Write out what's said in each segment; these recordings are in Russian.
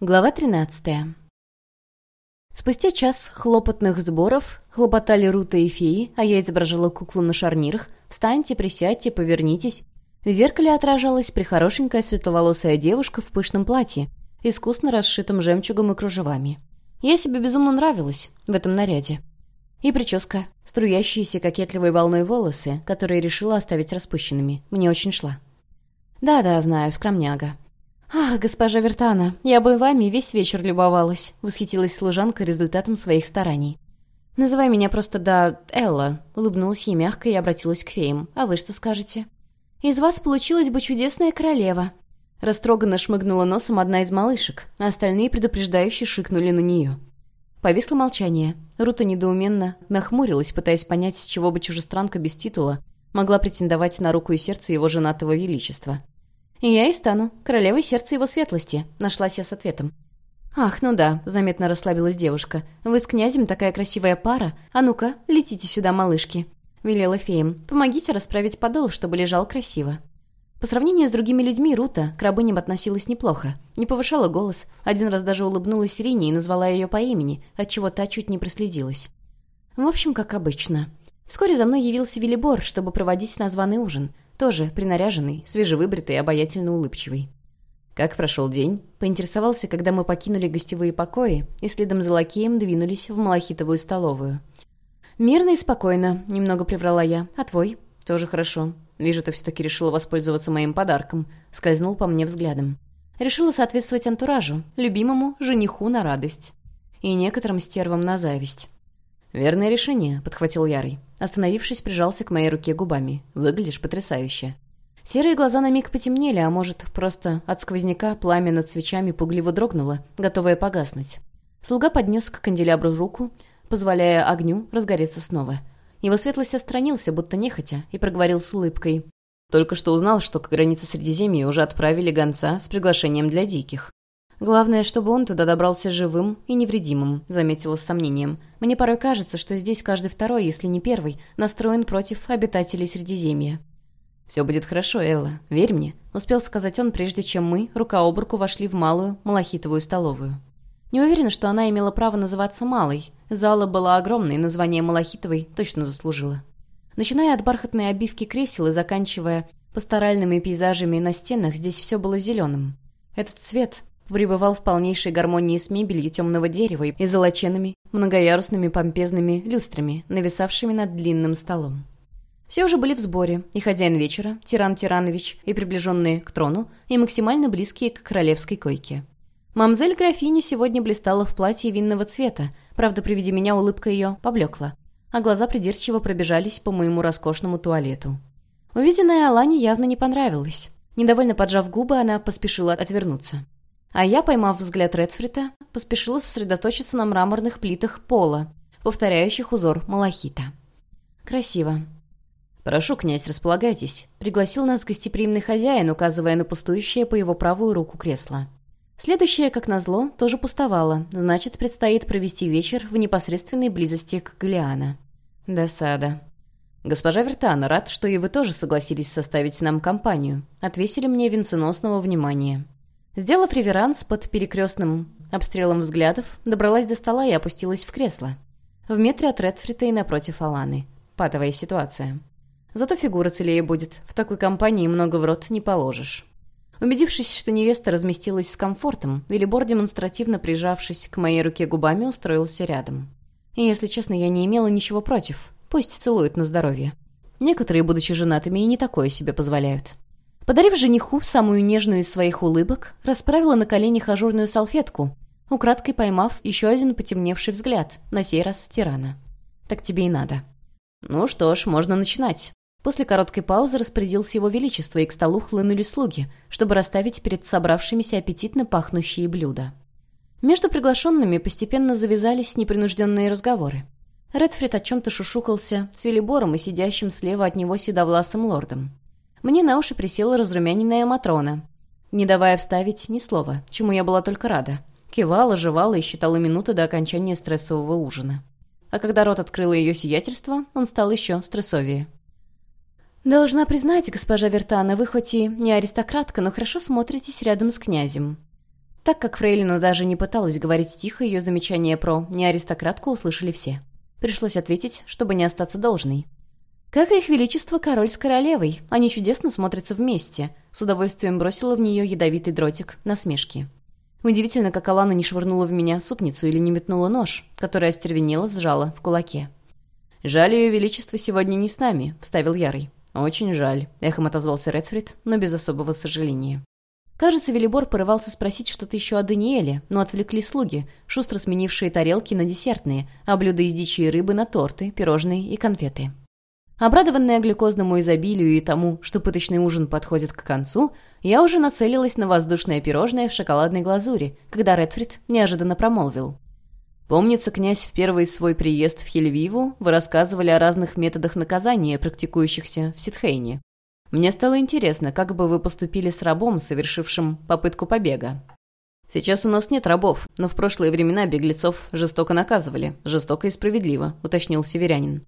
Глава 13. Спустя час хлопотных сборов хлопотали Рута и феи, а я изображала куклу на шарнирах. «Встаньте, присядьте, повернитесь». В зеркале отражалась прихорошенькая светловолосая девушка в пышном платье, искусно расшитом жемчугом и кружевами. Я себе безумно нравилась в этом наряде. И прическа, струящиеся кокетливой волной волосы, которые решила оставить распущенными, мне очень шла. Да-да, знаю, скромняга. «Ах, госпожа Вертана, я бы вами весь вечер любовалась», — восхитилась служанка результатом своих стараний. «Называй меня просто, да, Элла», — улыбнулась ей мягко и обратилась к феям. «А вы что скажете?» «Из вас получилась бы чудесная королева». Растроганно шмыгнула носом одна из малышек, а остальные предупреждающе шикнули на нее. Повисло молчание. Рута недоуменно нахмурилась, пытаясь понять, с чего бы чужестранка без титула могла претендовать на руку и сердце его женатого величества. «И я и стану. Королевой сердца его светлости», — нашлась я с ответом. «Ах, ну да», — заметно расслабилась девушка. «Вы с князем такая красивая пара. А ну-ка, летите сюда, малышки», — велела феям. «Помогите расправить подол, чтобы лежал красиво». По сравнению с другими людьми, Рута к рабыням относилась неплохо. Не повышала голос, один раз даже улыбнулась Ирине и назвала ее по имени, отчего та чуть не прослезилась. В общем, как обычно. Вскоре за мной явился Велибор, чтобы проводить названный ужин — тоже принаряженный, свежевыбритый обаятельно улыбчивый. Как прошел день, поинтересовался, когда мы покинули гостевые покои и следом за лакеем двинулись в малахитовую столовую. «Мирно и спокойно», — немного приврала я. «А твой?» «Тоже хорошо. Вижу, ты все-таки решила воспользоваться моим подарком», — скользнул по мне взглядом. Решила соответствовать антуражу, любимому жениху на радость. И некоторым стервам на зависть. «Верное решение», — подхватил Ярый. Остановившись, прижался к моей руке губами. «Выглядишь потрясающе». Серые глаза на миг потемнели, а может, просто от сквозняка пламя над свечами пугливо дрогнуло, готовое погаснуть. Слуга поднес к канделябру руку, позволяя огню разгореться снова. Его светлость отстранился, будто нехотя, и проговорил с улыбкой. «Только что узнал, что к границе Средиземья уже отправили гонца с приглашением для диких. «Главное, чтобы он туда добрался живым и невредимым», — заметила с сомнением. «Мне порой кажется, что здесь каждый второй, если не первый, настроен против обитателей Средиземья». «Все будет хорошо, Элла, верь мне», — успел сказать он, прежде чем мы, рука об руку, вошли в малую малахитовую столовую. Не уверена, что она имела право называться малой. Зала была огромной, название малахитовой точно заслужила. Начиная от бархатной обивки кресел и заканчивая пасторальными пейзажами на стенах, здесь все было зеленым. Этот цвет пребывал в полнейшей гармонии с мебелью темного дерева и золоченными, многоярусными помпезными люстрами, нависавшими над длинным столом. Все уже были в сборе, и хозяин вечера, Тиран Тиранович, и приближенные к трону, и максимально близкие к королевской койке. Мамзель графиня сегодня блистала в платье винного цвета, правда, при виде меня улыбка ее поблекла, а глаза придирчиво пробежались по моему роскошному туалету. Увиденное Алане явно не понравилось. Недовольно поджав губы, она поспешила отвернуться. А я, поймав взгляд Редфрита, поспешила сосредоточиться на мраморных плитах пола, повторяющих узор малахита. Красиво. «Прошу, князь, располагайтесь», — пригласил нас гостеприимный хозяин, указывая на пустующее по его правую руку кресло. Следующее, как назло, тоже пустовало, значит, предстоит провести вечер в непосредственной близости к Галиана. Досада. «Госпожа Вертана, рад, что и вы тоже согласились составить нам компанию», — отвесили мне венценосного внимания. Сделав реверанс под перекрестным обстрелом взглядов, добралась до стола и опустилась в кресло. В метре от Редфрита и напротив Аланы. Патовая ситуация. Зато фигура целее будет. В такой компании много в рот не положишь. Убедившись, что невеста разместилась с комфортом, Велибор, демонстративно прижавшись к моей руке губами, устроился рядом. И, если честно, я не имела ничего против. Пусть целует на здоровье. Некоторые, будучи женатыми, и не такое себе позволяют. Подарив жениху самую нежную из своих улыбок, расправила на коленях ажурную салфетку, украдкой поймав еще один потемневший взгляд, на сей раз тирана. «Так тебе и надо». «Ну что ж, можно начинать». После короткой паузы распорядился его величество, и к столу хлынули слуги, чтобы расставить перед собравшимися аппетитно пахнущие блюда. Между приглашенными постепенно завязались непринужденные разговоры. Редфрид о чем-то шушукался с Велибором и сидящим слева от него седовласым лордом. Мне на уши присела разрумяненная Матрона, не давая вставить ни слова, чему я была только рада. Кивала, жевала и считала минуты до окончания стрессового ужина. А когда рот открыло ее сиятельство, он стал еще стрессовее. «Должна признать, госпожа Вертана, вы хоть и не аристократка, но хорошо смотритесь рядом с князем». Так как Фрейлина даже не пыталась говорить тихо, ее замечания про «неаристократку» услышали все. Пришлось ответить, чтобы не остаться должной. Как и их величество король с королевой, они чудесно смотрятся вместе. С удовольствием бросила в нее ядовитый дротик насмешки. Удивительно, как Алана не швырнула в меня супницу или не метнула нож, который остервенело сжала в кулаке. «Жаль, ее величество сегодня не с нами», — вставил Ярый. «Очень жаль», — эхом отозвался Редфрид, но без особого сожаления. Кажется, Велибор порывался спросить что-то еще о Даниэле, но отвлекли слуги, шустро сменившие тарелки на десертные, а блюда из дичи рыбы на торты, пирожные и конфеты. Обрадованная глюкозному изобилию и тому, что пыточный ужин подходит к концу, я уже нацелилась на воздушное пирожное в шоколадной глазури, когда Редфрид неожиданно промолвил. «Помнится, князь в первый свой приезд в Хельвиву вы рассказывали о разных методах наказания, практикующихся в Ситхейне. Мне стало интересно, как бы вы поступили с рабом, совершившим попытку побега. Сейчас у нас нет рабов, но в прошлые времена беглецов жестоко наказывали, жестоко и справедливо, уточнил северянин.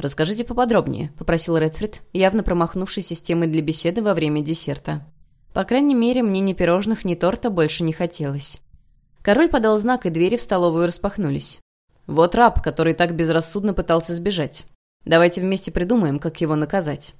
«Расскажите поподробнее», — попросил Редфрид, явно промахнувший системой для беседы во время десерта. По крайней мере, мне ни пирожных, ни торта больше не хотелось. Король подал знак, и двери в столовую распахнулись. «Вот раб, который так безрассудно пытался сбежать. Давайте вместе придумаем, как его наказать».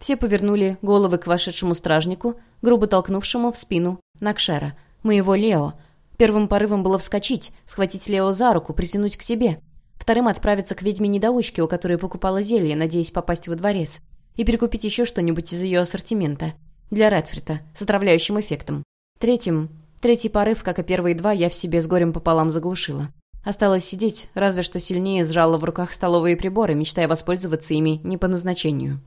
Все повернули головы к вошедшему стражнику, грубо толкнувшему в спину Накшера, моего Лео. Первым порывом было вскочить, схватить Лео за руку, притянуть к себе. Вторым отправиться к ведьме-недоучке, у которой покупала зелье, надеясь попасть во дворец. И перекупить еще что-нибудь из ее ассортимента. Для Редфрита, с отравляющим эффектом. Третьим... Третий порыв, как и первые два, я в себе с горем пополам заглушила. Осталось сидеть, разве что сильнее сжала в руках столовые приборы, мечтая воспользоваться ими не по назначению.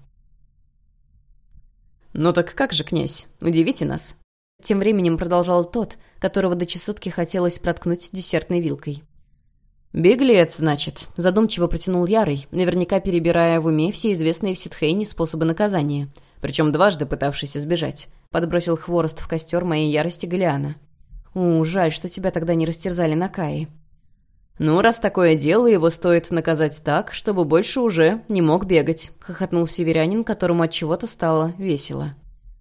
«Ну так как же, князь? Удивите нас!» Тем временем продолжал тот, которого до чесотки хотелось проткнуть десертной вилкой. «Беглец, значит», — задумчиво протянул Ярый, наверняка перебирая в уме все известные в Ситхейне способы наказания, причем дважды пытавшийся сбежать. Подбросил хворост в костер моей ярости Галиана. «У, жаль, что тебя тогда не растерзали на Каи». «Ну, раз такое дело, его стоит наказать так, чтобы больше уже не мог бегать», — хохотнул северянин, которому от чего-то стало весело.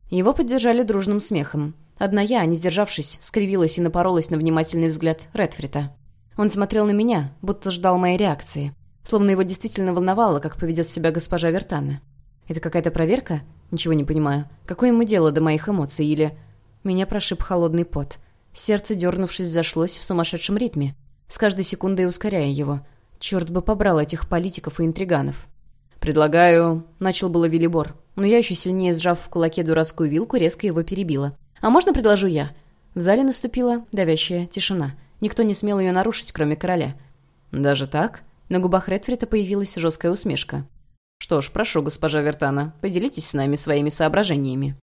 Его поддержали дружным смехом. Одна я, не сдержавшись, скривилась и напоролась на внимательный взгляд Редфрита. Он смотрел на меня, будто ждал моей реакции. Словно его действительно волновало, как поведет себя госпожа Вертана. Это какая-то проверка? Ничего не понимаю. Какое ему дело до моих эмоций? Или... Меня прошиб холодный пот. Сердце, дернувшись, зашлось в сумасшедшем ритме с каждой секундой ускоряя его. Черт бы побрал этих политиков и интриганов. «Предлагаю...» — начал было Виллибор, но я еще сильнее сжав в кулаке дурацкую вилку, резко его перебила. «А можно предложу я?» В зале наступила давящая тишина. Никто не смел ее нарушить, кроме короля. «Даже так?» На губах Редфрита появилась жесткая усмешка. «Что ж, прошу, госпожа Вертана, поделитесь с нами своими соображениями».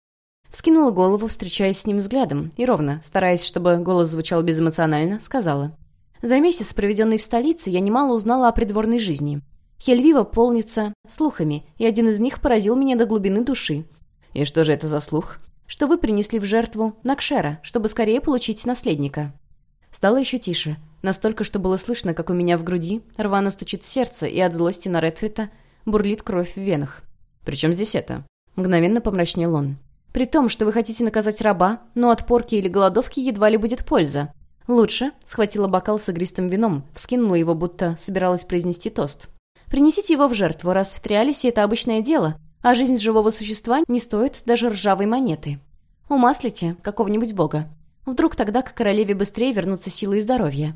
Вскинула голову, встречаясь с ним взглядом, и ровно, стараясь, чтобы голос звучал безэмоционально, сказала. За месяц, проведенный в столице, я немало узнала о придворной жизни. Хельвива полнится слухами, и один из них поразил меня до глубины души. И что же это за слух? Что вы принесли в жертву Накшера, чтобы скорее получить наследника. Стало еще тише, настолько, что было слышно, как у меня в груди рвано стучит сердце, и от злости на Редфрита бурлит кровь в венах. «Причем здесь это?» Мгновенно помрачнел он. «При том, что вы хотите наказать раба, но от порки или голодовки едва ли будет польза. «Лучше», — схватила бокал с игристым вином, вскинула его, будто собиралась произнести тост. «Принесите его в жертву, раз в Триалисе это обычное дело, а жизнь живого существа не стоит даже ржавой монеты. Умаслите какого-нибудь бога. Вдруг тогда к королеве быстрее вернутся силы и здоровье».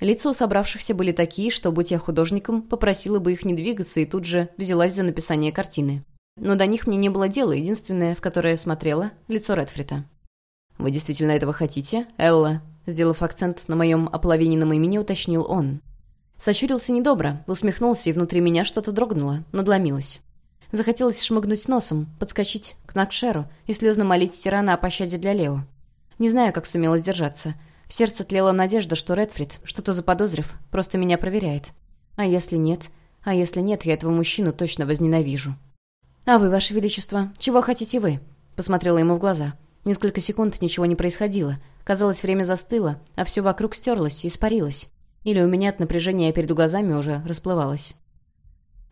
Лица у собравшихся были такие, что, будь я художником, попросила бы их не двигаться и тут же взялась за написание картины. Но до них мне не было дела, единственное, в которое я смотрела — лицо Редфрита. «Вы действительно этого хотите, Элла?» Сделав акцент на моем ополовиненном имени, уточнил он. Сощурился недобро, усмехнулся, и внутри меня что-то дрогнуло, надломилось. Захотелось шмыгнуть носом, подскочить к Накшеру и слезно молить тирана о пощаде для Лео. Не знаю, как сумела сдержаться. В сердце тлела надежда, что Редфрид, что-то заподозрив, просто меня проверяет. А если нет? А если нет, я этого мужчину точно возненавижу. «А вы, Ваше Величество, чего хотите вы?» Посмотрела ему в глаза. Несколько секунд ничего не происходило. Казалось, время застыло, а все вокруг стерлось, испарилось. Или у меня от напряжения перед глазами уже расплывалось.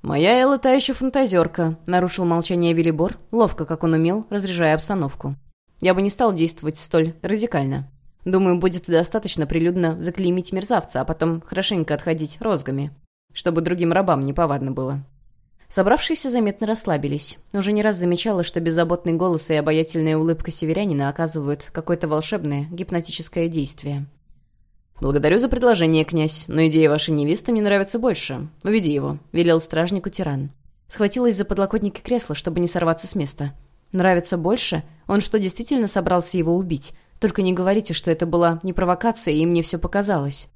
«Моя Элла та еще фантазерка», — нарушил молчание Велибор, ловко, как он умел, разряжая обстановку. «Я бы не стал действовать столь радикально. Думаю, будет достаточно прилюдно заклеймить мерзавца, а потом хорошенько отходить розгами, чтобы другим рабам не повадно было. Собравшиеся заметно расслабились. Уже не раз замечала, что беззаботный голос и обаятельная улыбка северянина оказывают какое-то волшебное, гипнотическое действие. «Благодарю за предложение, князь, но идея вашей невесты мне нравится больше. Уведи его», — велел стражнику тиран. Схватилась за подлокотники кресла, чтобы не сорваться с места. «Нравится больше? Он что, действительно собрался его убить? Только не говорите, что это была не провокация, и мне все показалось».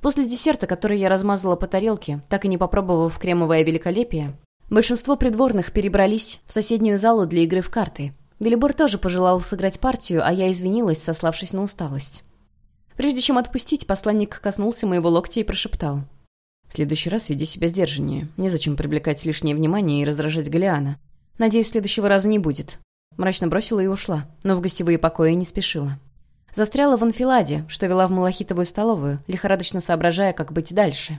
После десерта, который я размазала по тарелке, так и не попробовав кремовое великолепие, большинство придворных перебрались в соседнюю залу для игры в карты. Делибор тоже пожелал сыграть партию, а я извинилась, сославшись на усталость. Прежде чем отпустить, посланник коснулся моего локтя и прошептал. «В следующий раз веди себя сдержаннее. Незачем привлекать лишнее внимание и раздражать Галиана. Надеюсь, следующего раза не будет». Мрачно бросила и ушла, но в гостевые покои не спешила. Застряла в анфиладе, что вела в малахитовую столовую, лихорадочно соображая, как быть дальше.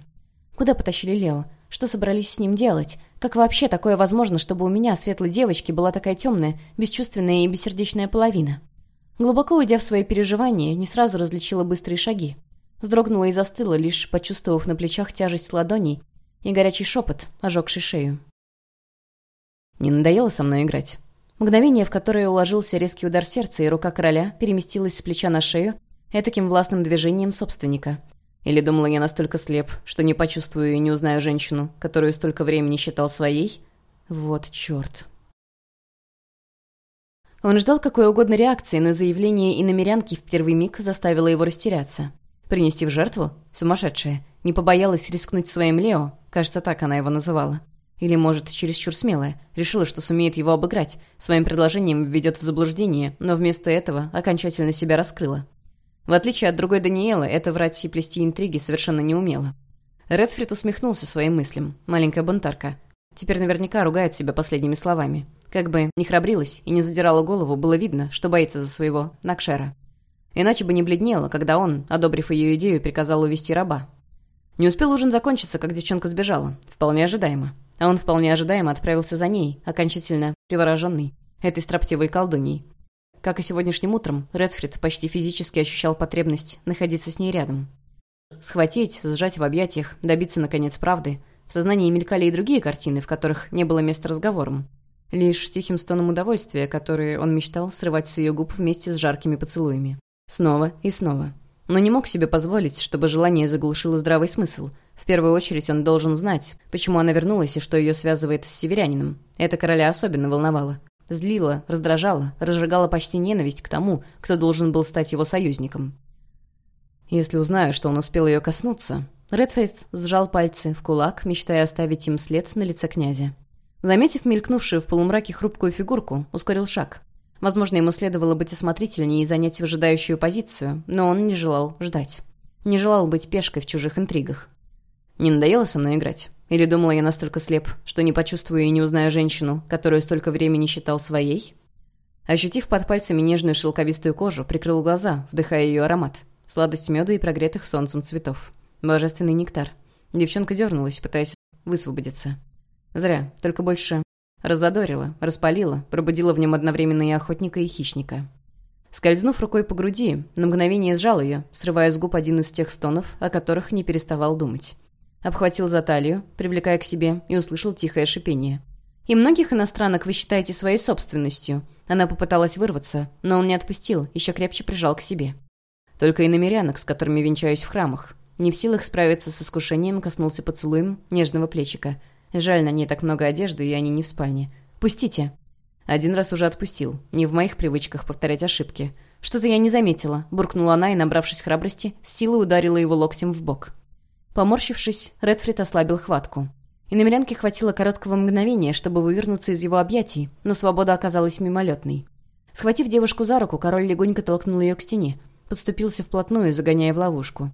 Куда потащили Лео? Что собрались с ним делать? Как вообще такое возможно, чтобы у меня, светлой девочки, была такая темная, бесчувственная и бессердечная половина? Глубоко уйдя в свои переживания, не сразу различила быстрые шаги. Вздрогнула и застыла, лишь почувствовав на плечах тяжесть ладоней и горячий шепот, ожегший шею. «Не надоело со мной играть?» Мгновение, в которое уложился резкий удар сердца, и рука короля переместилась с плеча на шею, этаким властным движением собственника. Или думала я настолько слеп, что не почувствую и не узнаю женщину, которую столько времени считал своей? Вот черт. Он ждал какой угодно реакции, но заявление иномерянки в первый миг заставило его растеряться. Принести в жертву? Сумасшедшая. Не побоялась рискнуть своим Лео? Кажется, так она его называла. Или, может, чересчур смелая. Решила, что сумеет его обыграть. Своим предложением введет в заблуждение, но вместо этого окончательно себя раскрыла. В отличие от другой Даниэлы, эта врать и плести интриги совершенно не умела. Редфрид усмехнулся своим мыслям. Маленькая бунтарка. Теперь наверняка ругает себя последними словами. Как бы не храбрилась и не задирала голову, было видно, что боится за своего Накшера. Иначе бы не бледнела, когда он, одобрив ее идею, приказал увести раба. Не успел ужин закончиться, как девчонка сбежала. Вполне ожидаемо. А он вполне ожидаемо отправился за ней, окончательно привороженный, этой строптивой колдуньей. Как и сегодняшним утром, Редфрид почти физически ощущал потребность находиться с ней рядом. Схватить, сжать в объятиях, добиться, наконец, правды. В сознании мелькали и другие картины, в которых не было места разговорам. Лишь тихим стоном удовольствия, которые он мечтал срывать с ее губ вместе с жаркими поцелуями. Снова и снова. Но не мог себе позволить, чтобы желание заглушило здравый смысл. В первую очередь он должен знать, почему она вернулась и что ее связывает с северянином. Это короля особенно волновало. Злило, раздражало, разжигало почти ненависть к тому, кто должен был стать его союзником. Если узнаю, что он успел ее коснуться... Редфрид сжал пальцы в кулак, мечтая оставить им след на лице князя. Заметив мелькнувшую в полумраке хрупкую фигурку, ускорил шаг. Возможно, ему следовало быть осмотрительнее и занять выжидающую позицию, но он не желал ждать. Не желал быть пешкой в чужих интригах. Не надоело со мной играть? Или думала я настолько слеп, что не почувствую и не узнаю женщину, которую столько времени считал своей? Ощутив под пальцами нежную шелковистую кожу, прикрыл глаза, вдыхая ее аромат. Сладость меда и прогретых солнцем цветов. Божественный нектар. Девчонка дернулась, пытаясь высвободиться. Зря, только больше разодорила, распалила, пробудила в нем одновременно и охотника, и хищника. Скользнув рукой по груди, на мгновение сжал ее, срывая с губ один из тех стонов, о которых не переставал думать. Обхватил за талию, привлекая к себе, и услышал тихое шипение. «И многих иностранок вы считаете своей собственностью?» Она попыталась вырваться, но он не отпустил, еще крепче прижал к себе. «Только иномерянок, с которыми венчаюсь в храмах. Не в силах справиться с искушением, коснулся поцелуем нежного плечика, Жаль, на ней так много одежды, и они не в спальне. Пустите. Один раз уже отпустил. Не в моих привычках повторять ошибки. Что-то я не заметила, буркнула она и, набравшись храбрости, с силой ударила его локтем в бок. Поморщившись, Редфрид ослабил хватку. И намерянке хватило короткого мгновения, чтобы вывернуться из его объятий, но свобода оказалась мимолетной. Схватив девушку за руку, король легонько толкнул ее к стене, подступился вплотную, загоняя в ловушку.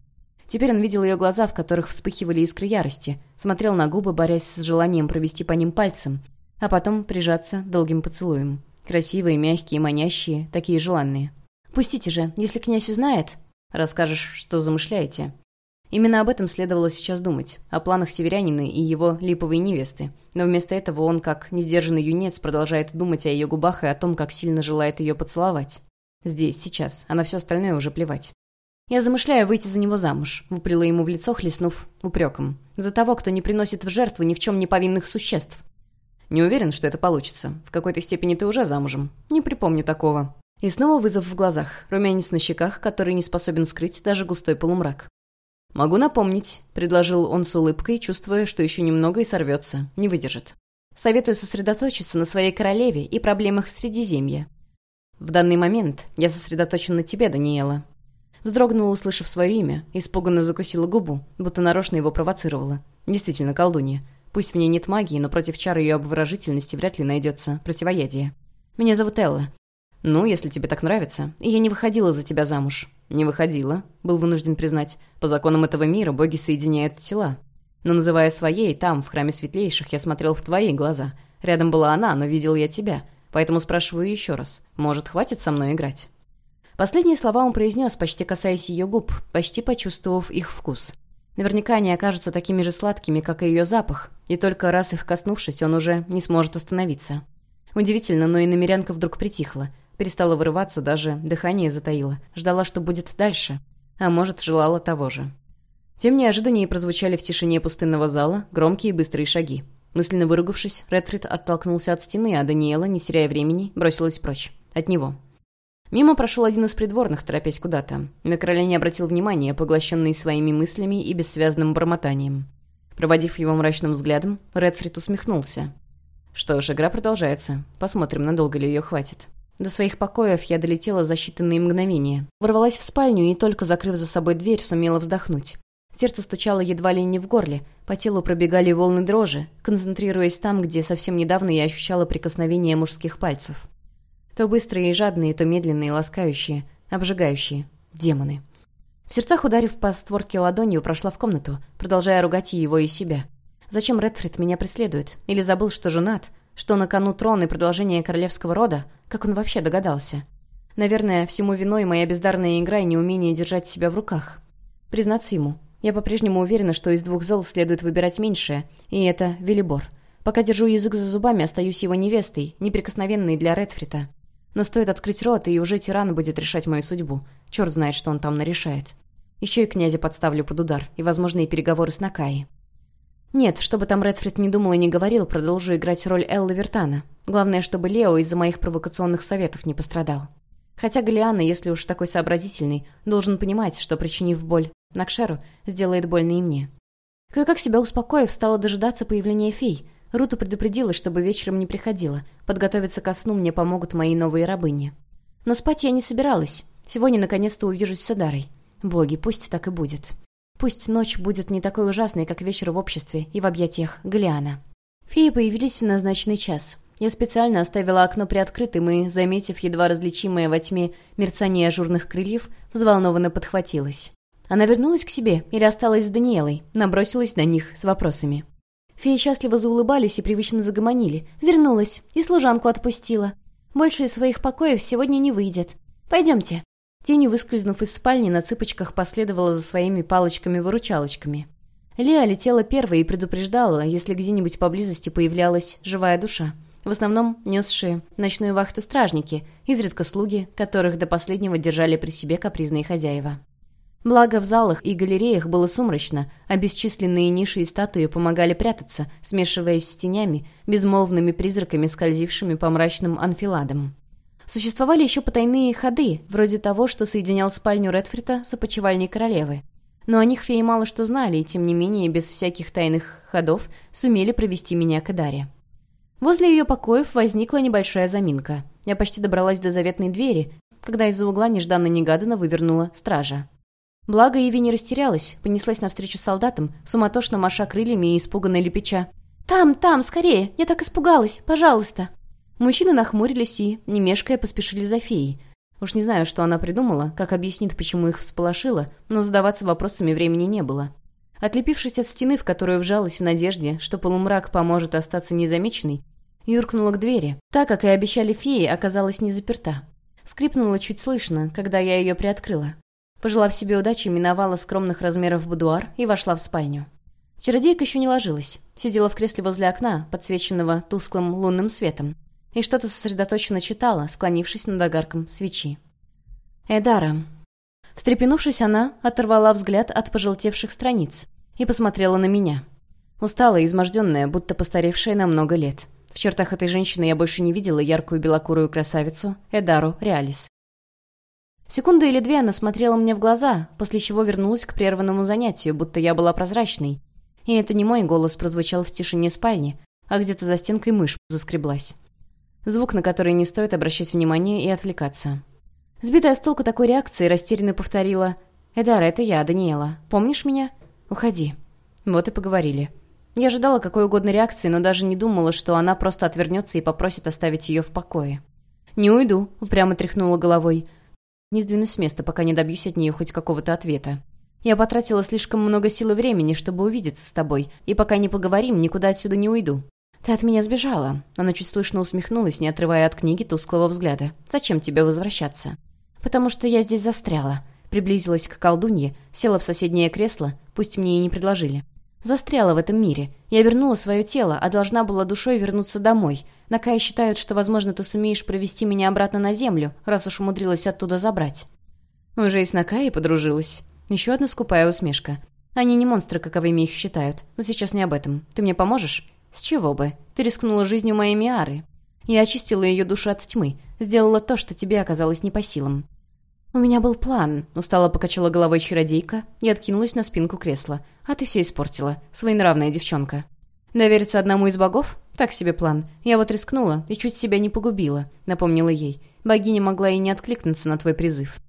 Теперь он видел ее глаза, в которых вспыхивали искры ярости, смотрел на губы, борясь с желанием провести по ним пальцем, а потом прижаться долгим поцелуем. Красивые, мягкие, манящие, такие желанные. «Пустите же, если князь узнает...» «Расскажешь, что замышляете». Именно об этом следовало сейчас думать, о планах северянина и его липовой невесты. Но вместо этого он, как несдержанный юнец, продолжает думать о ее губах и о том, как сильно желает ее поцеловать. Здесь, сейчас, а на все остальное уже плевать. Я замышляю выйти за него замуж, выпалила ему в лицо, хлестнув упреком. За того, кто не приносит в жертву ни в чем не повинных существ. Не уверен, что это получится. В какой-то степени ты уже замужем. Не припомню такого. И снова вызов в глазах, румянец на щеках, который не способен скрыть даже густой полумрак. «Могу напомнить», — предложил он с улыбкой, чувствуя, что еще немного и сорвется, не выдержит. «Советую сосредоточиться на своей королеве и проблемах Средиземья. В данный момент я сосредоточен на тебе, Даниэла». Вздрогнула, услышав свое имя, испуганно закусила губу, будто нарочно его провоцировала. Действительно, колдунья. Пусть в ней нет магии, но против чар ее обворожительности вряд ли найдется противоядие. «Меня зовут Элла. «Ну, если тебе так нравится. И я не выходила за тебя замуж». «Не выходила», — был вынужден признать. «По законам этого мира боги соединяют тела. Но называя своей, там, в храме светлейших, я смотрел в твои глаза. Рядом была она, но видел я тебя. Поэтому спрашиваю еще раз. Может, хватит со мной играть?» Последние слова он произнес, почти касаясь ее губ, почти почувствовав их вкус. Наверняка они окажутся такими же сладкими, как и ее запах, и только раз их коснувшись, он уже не сможет остановиться. Удивительно, но и намерянка вдруг притихла — Перестала вырываться, даже дыхание затаила. Ждала, что будет дальше. А может, желала того же. Тем неожиданнее прозвучали в тишине пустынного зала громкие и быстрые шаги. Мысленно выругавшись, Редфрид оттолкнулся от стены, а Даниэла, не теряя времени, бросилась прочь. От него. Мимо прошел один из придворных, торопясь куда-то. На короля не обратил внимания, поглощенный своими мыслями и бессвязным бормотанием. Проводив его мрачным взглядом, Редфрид усмехнулся. Что ж, игра продолжается. Посмотрим, надолго ли ее хватит. До своих покоев я долетела за считанные мгновения. Ворвалась в спальню и, только закрыв за собой дверь, сумела вздохнуть. Сердце стучало едва ли не в горле, по телу пробегали волны дрожи, концентрируясь там, где совсем недавно я ощущала прикосновение мужских пальцев. То быстрые и жадные, то медленные, ласкающие, обжигающие. Демоны. В сердцах ударив по створке ладонью, прошла в комнату, продолжая ругать его и себя. Зачем Редфрид меня преследует? Или забыл, что женат? Что на кону трон и продолжение королевского рода? Как он вообще догадался? Наверное, всему виной моя бездарная игра и неумение держать себя в руках. Признаться ему, я по-прежнему уверена, что из двух зол следует выбирать меньшее, и это Велибор. Пока держу язык за зубами, остаюсь его невестой, неприкосновенной для Редфрита. Но стоит открыть рот, и уже тиран будет решать мою судьбу. Черт знает, что он там нарешает. Еще и князя подставлю под удар, и возможные переговоры с Накаи. Нет, чтобы там Редфрид не думал и не говорил, продолжу играть роль Эллы Вертана. Главное, чтобы Лео из-за моих провокационных советов не пострадал. Хотя Галиана, если уж такой сообразительный, должен понимать, что, причинив боль Накшеру, сделает больно и мне. Кое-как себя успокоив, стала дожидаться появления фей. Рута предупредила, чтобы вечером не приходила. Подготовиться ко сну мне помогут мои новые рабыни. Но спать я не собиралась. Сегодня наконец-то увижусь с Адарой. Боги, пусть так и будет. Пусть ночь будет не такой ужасной, как вечер в обществе и в объятиях Галиана. Феи появились в назначенный час. Я специально оставила окно приоткрытым и, заметив едва различимое во тьме мерцание ажурных крыльев, взволнованно подхватилась. Она вернулась к себе или осталась с Даниэлой, набросилась на них с вопросами. Феи счастливо заулыбались и привычно загомонили. «Вернулась. И служанку отпустила. Больше из своих покоев сегодня не выйдет. Пойдемте». Тенью, выскользнув из спальни, на цыпочках последовала за своими палочками-выручалочками. Леа летела первой и предупреждала, если где-нибудь поблизости появлялась живая душа. В основном несшие ночную вахту стражники, изредка слуги, которых до последнего держали при себе капризные хозяева. Благо в залах и галереях было сумрачно, а бесчисленные ниши и статуи помогали прятаться, смешиваясь с тенями, безмолвными призраками, скользившими по мрачным анфиладам. Существовали еще потайные ходы, вроде того, что соединял спальню Редфрита с опочивальней королевы. Но о них феи мало что знали, и тем не менее, без всяких тайных ходов, сумели провести меня к Эдаре. Возле ее покоев возникла небольшая заминка. Я почти добралась до заветной двери, когда из-за угла нежданно-негаданно вывернула стража. Благо, Иви не растерялась, понеслась навстречу солдатам, суматошно маша крыльями и испуганно лепеча. «Там, там, скорее! Я так испугалась! Пожалуйста!» Мужчины нахмурились и, не мешкая, поспешили за феей. Уж не знаю, что она придумала, как объяснит, почему их всполошила, но задаваться вопросами времени не было. Отлепившись от стены, в которую вжалась в надежде, что полумрак поможет остаться незамеченной, юркнула к двери. Так, как и обещали феи, оказалась не заперта. Скрипнула чуть слышно, когда я ее приоткрыла. Пожелав себе удачи, миновала скромных размеров будуар и вошла в спальню. Чародейка еще не ложилась. Сидела в кресле возле окна, подсвеченного тусклым лунным светом и что-то сосредоточенно читала, склонившись над огарком свечи. Эдара. Встрепенувшись, она оторвала взгляд от пожелтевших страниц и посмотрела на меня. Усталая, изможденная, будто постаревшая на много лет. В чертах этой женщины я больше не видела яркую белокурую красавицу Эдару Реалис. Секунду или две она смотрела мне в глаза, после чего вернулась к прерванному занятию, будто я была прозрачной. И это не мой голос прозвучал в тишине спальни, а где-то за стенкой мышь заскреблась. Звук, на который не стоит обращать внимание и отвлекаться. Сбитая с толку такой реакции, растерянно повторила «Эдар, это я, Даниэла. Помнишь меня? Уходи». Вот и поговорили. Я ожидала какой угодно реакции, но даже не думала, что она просто отвернется и попросит оставить ее в покое. «Не уйду», — упрямо тряхнула головой. Не сдвинусь с места, пока не добьюсь от нее хоть какого-то ответа. Я потратила слишком много сил и времени, чтобы увидеться с тобой, и пока не поговорим, никуда отсюда не уйду. Ты от меня сбежала. Она чуть слышно усмехнулась, не отрывая от книги тусклого взгляда. Зачем тебе возвращаться? Потому что я здесь застряла. Приблизилась к колдунье, села в соседнее кресло, пусть мне и не предложили. Застряла в этом мире. Я вернула свое тело, а должна была душой вернуться домой. На Кае считают, что, возможно, ты сумеешь провести меня обратно на землю, раз уж умудрилась оттуда забрать. Уже и с Накаей подружилась. Еще одна скупая усмешка. Они не монстры, каковыми их считают. Но сейчас не об этом. Ты мне поможешь? С чего бы? Ты рискнула жизнью моей Миары. Я очистила ее душу от тьмы. Сделала то, что тебе оказалось не по силам. «У меня был план», — устало покачала головой чародейка и откинулась на спинку кресла. «А ты все испортила. Своенравная девчонка». «Довериться одному из богов? Так себе план. Я вот рискнула и чуть себя не погубила», — напомнила ей. «Богиня могла и не откликнуться на твой призыв».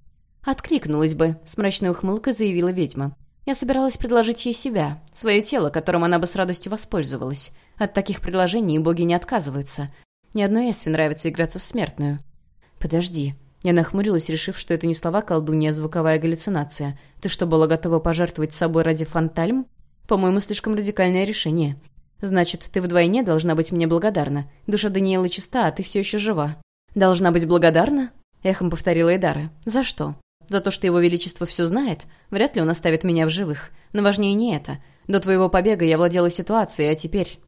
«Откликнулась бы», — с мрачной ухмылкой заявила ведьма. «Я собиралась предложить ей себя, свое тело, которым она бы с радостью воспользовалась. От таких предложений боги не отказываются. Ни одной Эсве нравится играться в смертную». «Подожди», я нахмурилась, решив, что это не слова колдунья, а звуковая галлюцинация. Ты что, была готова пожертвовать собой ради фантальм? По-моему, слишком радикальное решение. Значит, ты вдвойне должна быть мне благодарна. Душа Даниэла чиста, а ты все еще жива. Должна быть благодарна? Эхом повторила Эдара. За что? За то, что его величество все знает? Вряд ли он оставит меня в живых. Но важнее не это. До твоего побега я владела ситуацией, а теперь...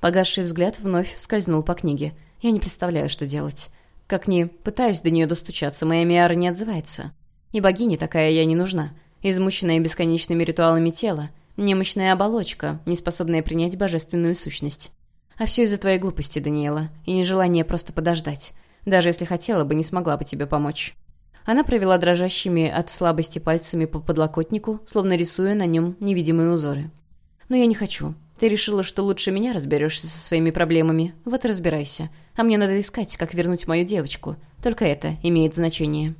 Погасший взгляд вновь скользнул по книге. Я не представляю, что делать. Как ни пытаюсь до нее достучаться, моя Миара не отзывается. И богине такая я не нужна. Измученная бесконечными ритуалами тела, немощная оболочка, не способная принять божественную сущность. А все из-за твоей глупости, Даниэла, и нежелания просто подождать. Даже если хотела бы, не смогла бы тебе помочь. Она провела дрожащими от слабости пальцами по подлокотнику, словно рисуя на нем невидимые узоры. «Но я не хочу. Ты решила, что лучше меня разберешься со своими проблемами. Вот и разбирайся. А мне надо искать, как вернуть мою девочку. Только это имеет значение».